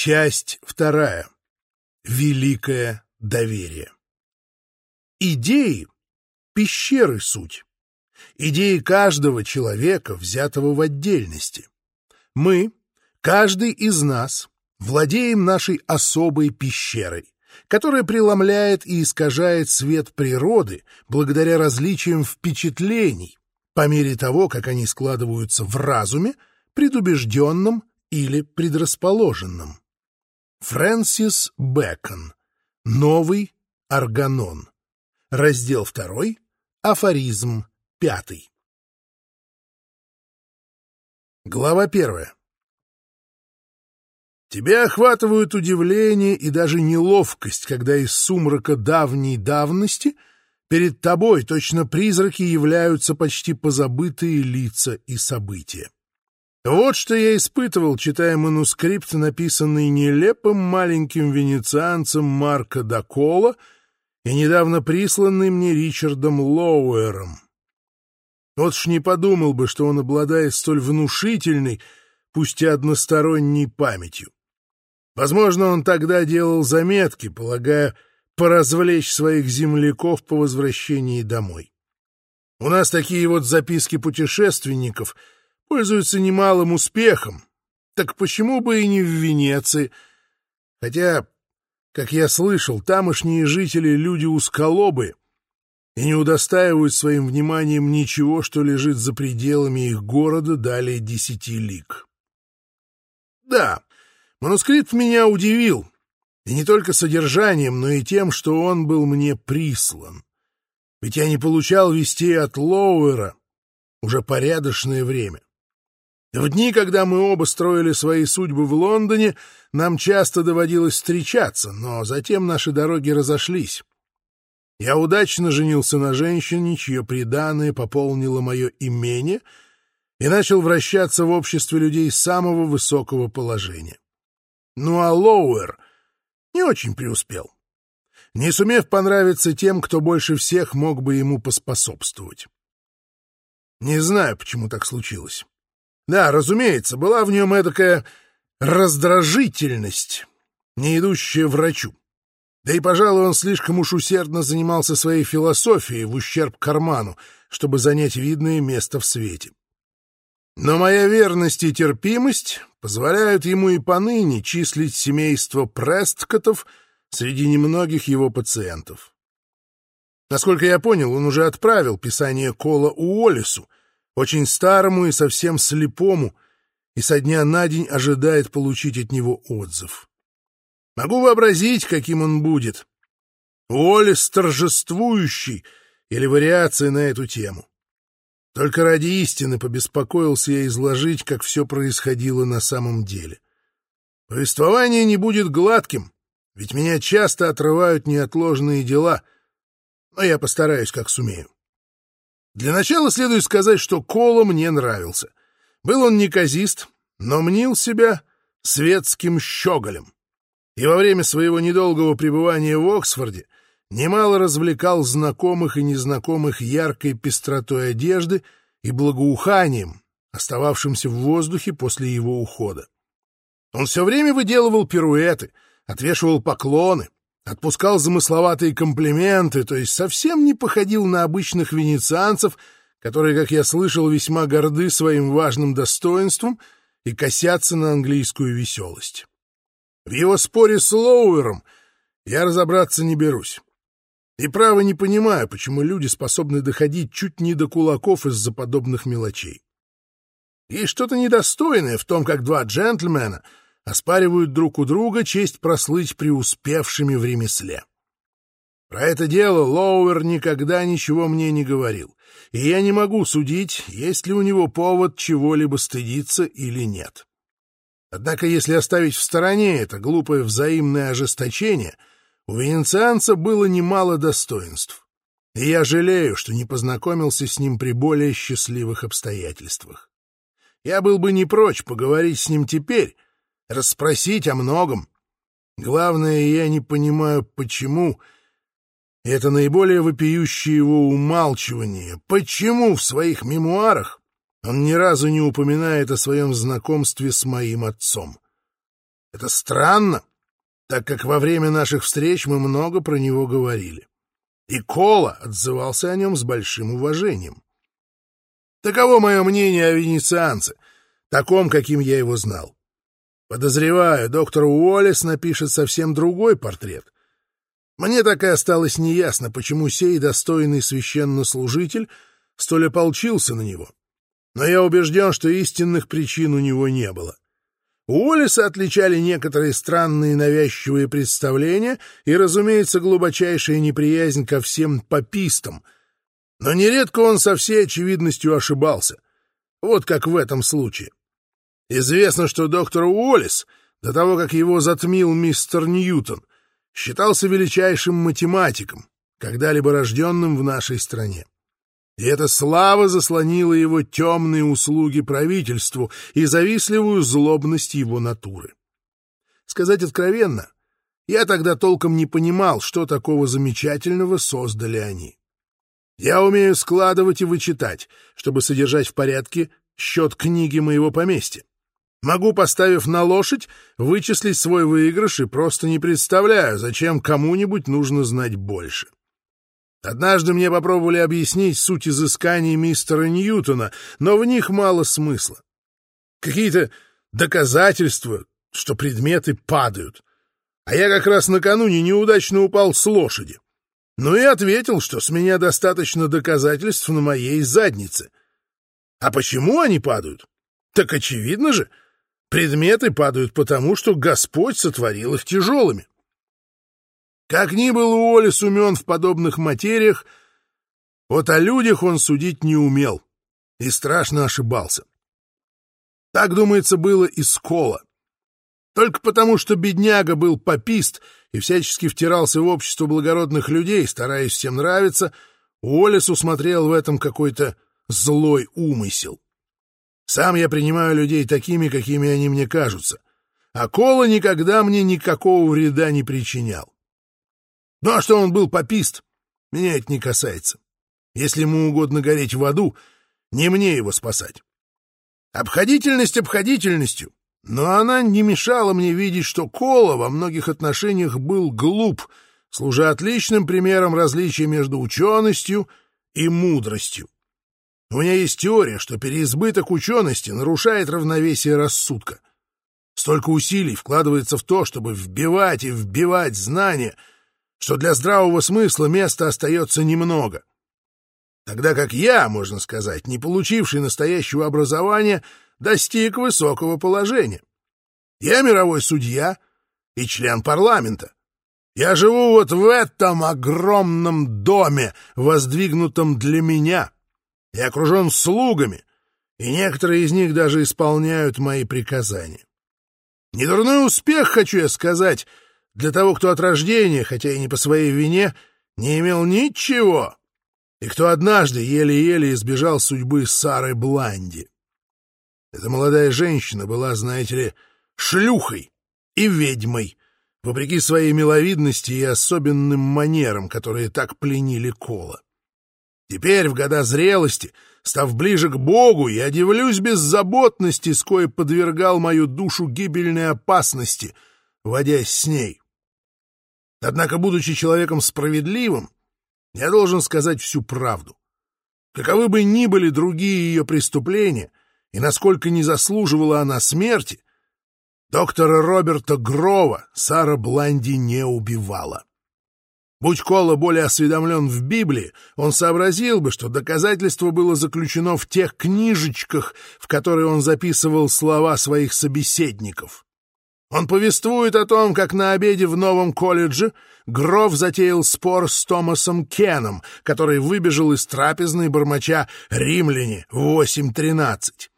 Часть вторая. Великое доверие. Идеи — пещеры суть. Идеи каждого человека, взятого в отдельности. Мы, каждый из нас, владеем нашей особой пещерой, которая преломляет и искажает свет природы благодаря различиям впечатлений, по мере того, как они складываются в разуме, предубежденном или предрасположенном. Фрэнсис Бэкон. Новый органон. Раздел 2. Афоризм 5. Глава 1. Тебя охватывают удивление и даже неловкость, когда из сумрака давней давности перед тобой точно призраки являются почти позабытые лица и события. Вот что я испытывал, читая манускрипт, написанный нелепым маленьким венецианцем Марко Дакола и недавно присланный мне Ричардом Лоуэром. Вот ж не подумал бы, что он обладает столь внушительной, пусть и односторонней памятью. Возможно, он тогда делал заметки, полагая поразвлечь своих земляков по возвращении домой. У нас такие вот записки путешественников — пользуются немалым успехом. Так почему бы и не в Венеции? Хотя, как я слышал, тамошние жители — люди узколобые и не удостаивают своим вниманием ничего, что лежит за пределами их города далее десяти лиг. Да, манускрипт меня удивил, и не только содержанием, но и тем, что он был мне прислан. Ведь я не получал вестей от Лоуэра уже порядочное время. В дни, когда мы оба строили свои судьбы в Лондоне, нам часто доводилось встречаться, но затем наши дороги разошлись. Я удачно женился на женщине, чье преданное пополнило мое имение, и начал вращаться в обществе людей самого высокого положения. Ну а Лоуэр не очень преуспел, не сумев понравиться тем, кто больше всех мог бы ему поспособствовать. Не знаю, почему так случилось. Да, разумеется, была в нем эдакая раздражительность, не идущая врачу. Да и, пожалуй, он слишком уж усердно занимался своей философией в ущерб карману, чтобы занять видное место в свете. Но моя верность и терпимость позволяют ему и поныне числить семейство Престкотов среди немногих его пациентов. Насколько я понял, он уже отправил писание Кола Уоллесу, очень старому и совсем слепому, и со дня на день ожидает получить от него отзыв. Могу вообразить, каким он будет. Уоллес торжествующий или вариация на эту тему. Только ради истины побеспокоился я изложить, как все происходило на самом деле. Повествование не будет гладким, ведь меня часто отрывают неотложные дела, но я постараюсь, как сумею. Для начала следует сказать, что Кола мне нравился. Был он неказист, но мнил себя светским щеголем. И во время своего недолгого пребывания в Оксфорде немало развлекал знакомых и незнакомых яркой пестротой одежды и благоуханием, остававшимся в воздухе после его ухода. Он все время выделывал пируэты, отвешивал поклоны, отпускал замысловатые комплименты, то есть совсем не походил на обычных венецианцев, которые, как я слышал, весьма горды своим важным достоинством и косятся на английскую веселость. В его споре с Лоуэром я разобраться не берусь. И право не понимаю, почему люди способны доходить чуть не до кулаков из-за подобных мелочей. Есть что-то недостойное в том, как два джентльмена — оспаривают друг у друга честь прослыть преуспевшими в ремесле. Про это дело Лоуэр никогда ничего мне не говорил, и я не могу судить, есть ли у него повод чего-либо стыдиться или нет. Однако, если оставить в стороне это глупое взаимное ожесточение, у венецианца было немало достоинств, и я жалею, что не познакомился с ним при более счастливых обстоятельствах. Я был бы не прочь поговорить с ним теперь, расспросить о многом. Главное, я не понимаю, почему... Это наиболее вопиющее его умалчивание. Почему в своих мемуарах он ни разу не упоминает о своем знакомстве с моим отцом? Это странно, так как во время наших встреч мы много про него говорили. И Кола отзывался о нем с большим уважением. Таково мое мнение о венецианце, таком, каким я его знал. Подозреваю, доктор Уоллес напишет совсем другой портрет. Мне так и осталось неясно, почему сей достойный священнослужитель столь ополчился на него. Но я убежден, что истинных причин у него не было. У Уоллеса отличали некоторые странные навязчивые представления и, разумеется, глубочайшая неприязнь ко всем попистам. Но нередко он со всей очевидностью ошибался. Вот как в этом случае. Известно, что доктор Уоллес, до того, как его затмил мистер Ньютон, считался величайшим математиком, когда-либо рожденным в нашей стране. И эта слава заслонила его темные услуги правительству и завистливую злобность его натуры. Сказать откровенно, я тогда толком не понимал, что такого замечательного создали они. Я умею складывать и вычитать, чтобы содержать в порядке счет книги моего поместья. Могу, поставив на лошадь, вычислить свой выигрыш и просто не представляю, зачем кому-нибудь нужно знать больше. Однажды мне попробовали объяснить суть изысканий мистера Ньютона, но в них мало смысла. Какие-то доказательства, что предметы падают. А я как раз накануне неудачно упал с лошади. Ну и ответил, что с меня достаточно доказательств на моей заднице. А почему они падают? Так очевидно же — Предметы падают потому, что Господь сотворил их тяжелыми. Как ни был Уоллес умен в подобных материях, вот о людях он судить не умел и страшно ошибался. Так, думается, было и с Кола. Только потому, что бедняга был попист и всячески втирался в общество благородных людей, стараясь всем нравиться, Уоллес усмотрел в этом какой-то злой умысел. Сам я принимаю людей такими, какими они мне кажутся, а Кола никогда мне никакого вреда не причинял. Ну а что он был попист, меня это не касается. Если ему угодно гореть в аду, не мне его спасать. Обходительность обходительностью, но она не мешала мне видеть, что Кола во многих отношениях был глуп, служа отличным примером различия между ученостью и мудростью. У меня есть теория, что переизбыток учености нарушает равновесие рассудка. Столько усилий вкладывается в то, чтобы вбивать и вбивать знания, что для здравого смысла места остается немного. Тогда как я, можно сказать, не получивший настоящего образования, достиг высокого положения. Я мировой судья и член парламента. Я живу вот в этом огромном доме, воздвигнутом для меня — и окружен слугами, и некоторые из них даже исполняют мои приказания. Недурной успех, хочу я сказать, для того, кто от рождения, хотя и не по своей вине, не имел ничего, и кто однажды еле-еле избежал судьбы Сары Бланди. Эта молодая женщина была, знаете ли, шлюхой и ведьмой, вопреки своей миловидности и особенным манерам, которые так пленили Кола. Теперь, в года зрелости, став ближе к Богу, я удивлюсь беззаботности, с коей подвергал мою душу гибельной опасности, водясь с ней. Однако, будучи человеком справедливым, я должен сказать всю правду. Каковы бы ни были другие ее преступления, и насколько не заслуживала она смерти, доктора Роберта Грова Сара Бланди не убивала. Будь Кола более осведомлен в Библии, он сообразил бы, что доказательство было заключено в тех книжечках, в которые он записывал слова своих собеседников. Он повествует о том, как на обеде в новом колледже Гров затеял спор с Томасом Кеном, который выбежал из трапезной бормоча «Римляне, 8.13».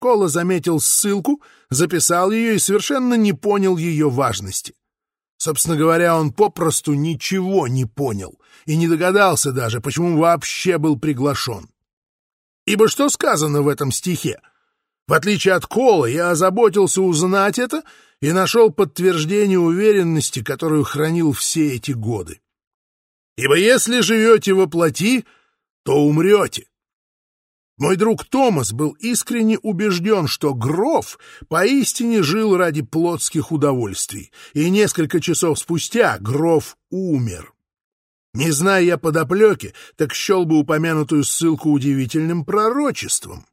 Кола заметил ссылку, записал ее и совершенно не понял ее важности. Собственно говоря, он попросту ничего не понял и не догадался даже, почему вообще был приглашен. Ибо что сказано в этом стихе? В отличие от Кола, я озаботился узнать это и нашел подтверждение уверенности, которую хранил все эти годы. Ибо если живете во плоти, то умрете. Мой друг Томас был искренне убежден, что Гров поистине жил ради плотских удовольствий, и несколько часов спустя Гров умер. Не зная я подоплеки, так счел бы упомянутую ссылку удивительным пророчеством.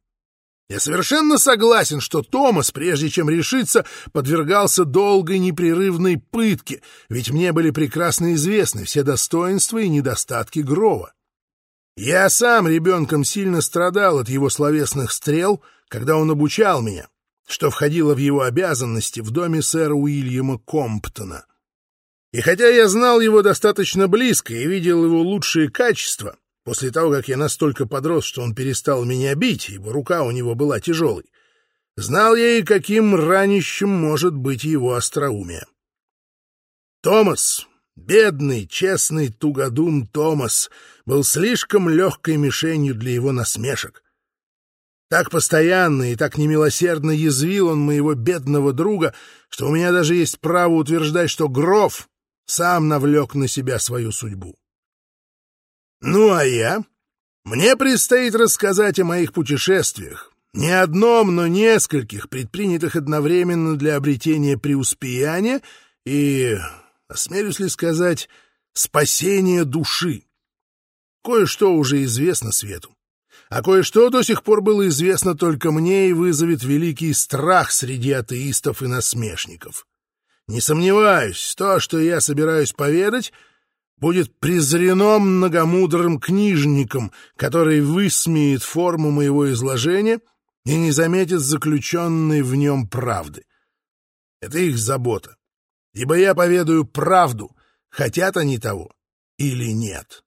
Я совершенно согласен, что Томас, прежде чем решиться, подвергался долгой непрерывной пытке, ведь мне были прекрасно известны все достоинства и недостатки Грова. Я сам ребенком сильно страдал от его словесных стрел, когда он обучал меня, что входило в его обязанности в доме сэра Уильяма Комптона. И хотя я знал его достаточно близко и видел его лучшие качества, после того, как я настолько подрос, что он перестал меня бить, ибо рука у него была тяжелой, знал я и каким ранищем может быть его остроумие. Томас, бедный, честный тугодум Томас, был слишком легкой мишенью для его насмешек. Так постоянно и так немилосердно язвил он моего бедного друга, что у меня даже есть право утверждать, что Гров сам навлек на себя свою судьбу. Ну а я? Мне предстоит рассказать о моих путешествиях, не одном, но нескольких, предпринятых одновременно для обретения преуспеяния и, осмелюсь ли сказать, спасения души. Кое-что уже известно свету, а кое-что до сих пор было известно только мне и вызовет великий страх среди атеистов и насмешников. Не сомневаюсь, то, что я собираюсь поведать, будет презрено многомудрым книжником, который высмеет форму моего изложения и не заметит заключенной в нем правды. Это их забота, ибо я поведаю правду, хотят они того или нет.